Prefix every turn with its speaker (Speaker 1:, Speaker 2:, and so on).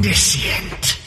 Speaker 1: omniscient.